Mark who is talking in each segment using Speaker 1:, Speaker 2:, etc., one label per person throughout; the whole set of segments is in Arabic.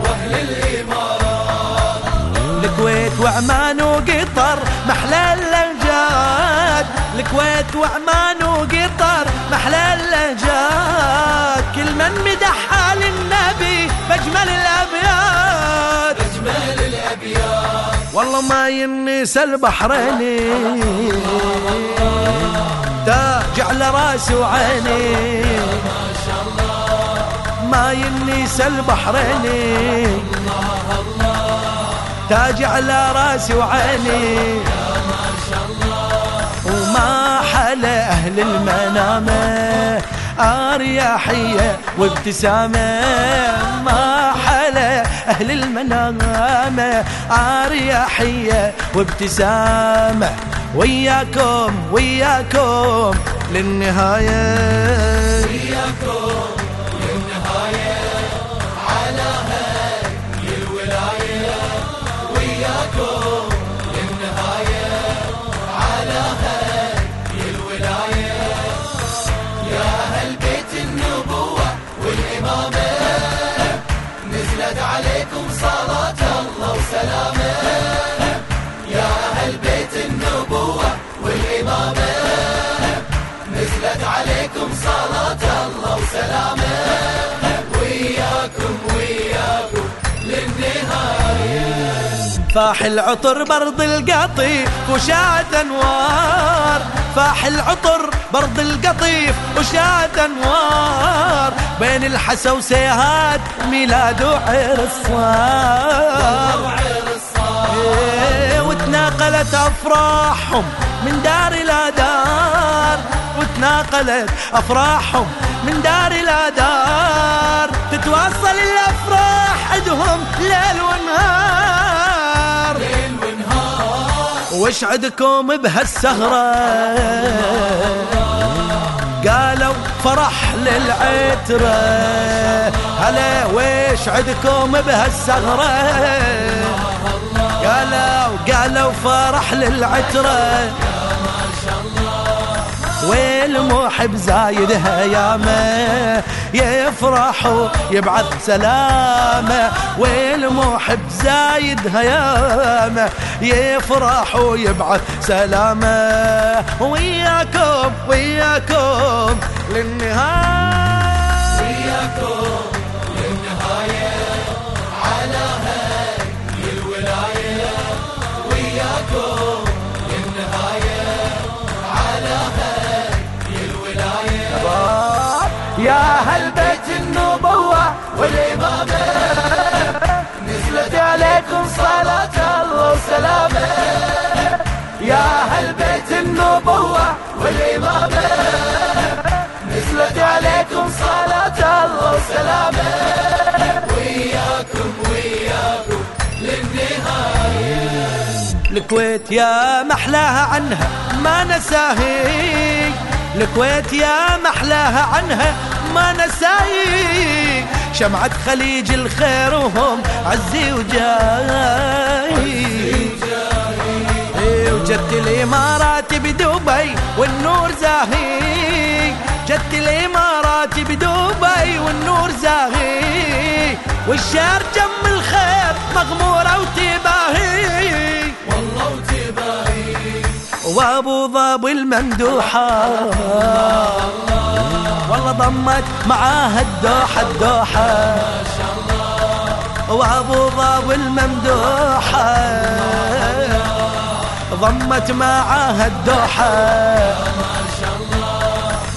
Speaker 1: وأهل الإمارات. الكويت وعمان وقطر محلى اللهجات الكويت وعمان وقطر محلى اللهجات كل من مدح حال النبي بأجمل الأبيات.
Speaker 2: بأجمل الأبيات.
Speaker 1: والله ما ينس البحريني تاج على راسي وعيني.
Speaker 2: ما شاء الله
Speaker 1: ما ينس البحريني تاج على راسي وعيني.
Speaker 2: ما شاء الله
Speaker 1: وما حلا أهل المنامة. أريحية وابتسامة. ما حلا أهل المنامة. أريحية وابتسامة. وياكم وياكم للنهاية.
Speaker 2: وياكم.
Speaker 1: فاح العطر برد القطيف وشاد أنوار. فاح العطر برد القطيف وشاد أنوار. بين الحسا وسيهاد ميلاد وعرس صار إيه، وتناقلت أفراحهم من دار إلى دار. وتناقلت أفراحهم من دار إلى دار. وش عندكم بهالسهرة قالوا فرح للعترة. هلا وش عندكم بهالسهرة قالوا قالوا فرح للعترة. والمحب زايد هيامة يفرح ويبعث سلامة. والمحب زايد هيامة يفرح ويبعث سلامة. وياكم وياكم للنهاية. يا هل بيت النبوة والإمامة.
Speaker 2: نزلت عليكم صلاة الله وسلامه.
Speaker 1: يا هل بيت النبوة
Speaker 2: والإمامة. نزلت عليكم صلاة الله وسلامه. وياكم وياكم للنهاية.
Speaker 1: الكويت يا محلاها عنها ما نساهي الكويت يا محلاها عنها ما نساهي شمعة خليج الخير وهم عزي وجاي. وجت الإمارات بدبي والنور زاهي. جت الإمارات بدبي والنور زاهي. والشهر وابو ظبي الممدوحة. والله ضمت معاها
Speaker 2: شاء الله
Speaker 1: وابو ظاب الممدوحة. ضمت معاها الدوحة.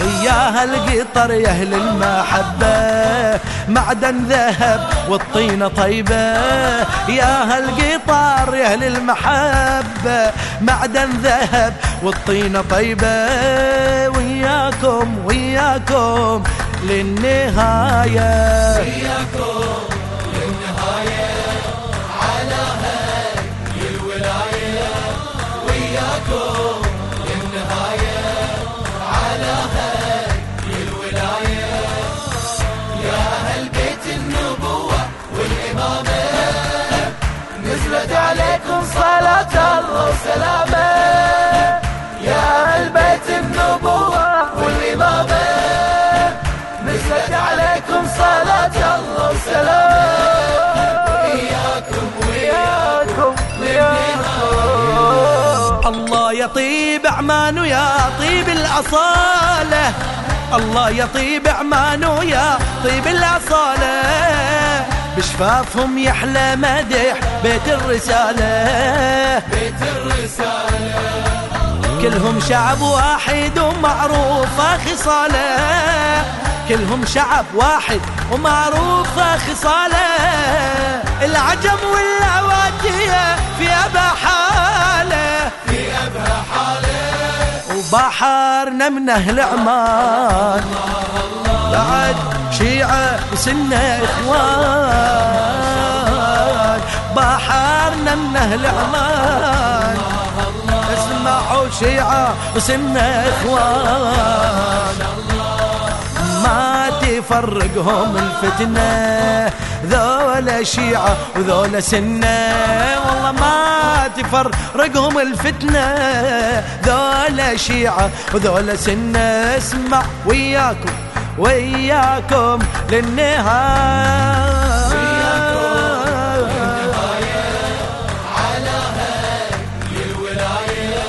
Speaker 1: يا القطر يا أهل المحبة معدن ذهب والطينة طيبة. يا القطر يا أهل المحبة معدن ذهب والطينة طيبة. وياكم وياكم للنهاية.
Speaker 2: وياكم. وسلامه يا أهل بيت النبوة والإمامة. نزلت عليكم صلاة الله وسلام وياكم وياكم وياكم
Speaker 1: الله يطيب أعمانه يا طيب الأصالة. الله يطيب أعمانه يا طيب الأصالة. بشفافهم يحلى مدح بيت الرسالة.
Speaker 2: بيت الرسالة
Speaker 1: كلهم شعب واحد ومعروفة خصاله. كلهم شعب واحد ومعروفة خصاله. العجم والعواتية في أبا حاله
Speaker 2: في أبها حالة.
Speaker 1: وبحرنا من أهل عمان. شيعة وسنة إخوان بحرنا من أهل عمان اسمعوا شيعة وسنة إخوان ما تفرقهم الفتنة ذولا شيعة وذولا سنة. والله ما تفرقهم الفتنة ذولا شيعة وذولا سنة. اسمع وياكم. وياكم للنهاية. على هاي الولاية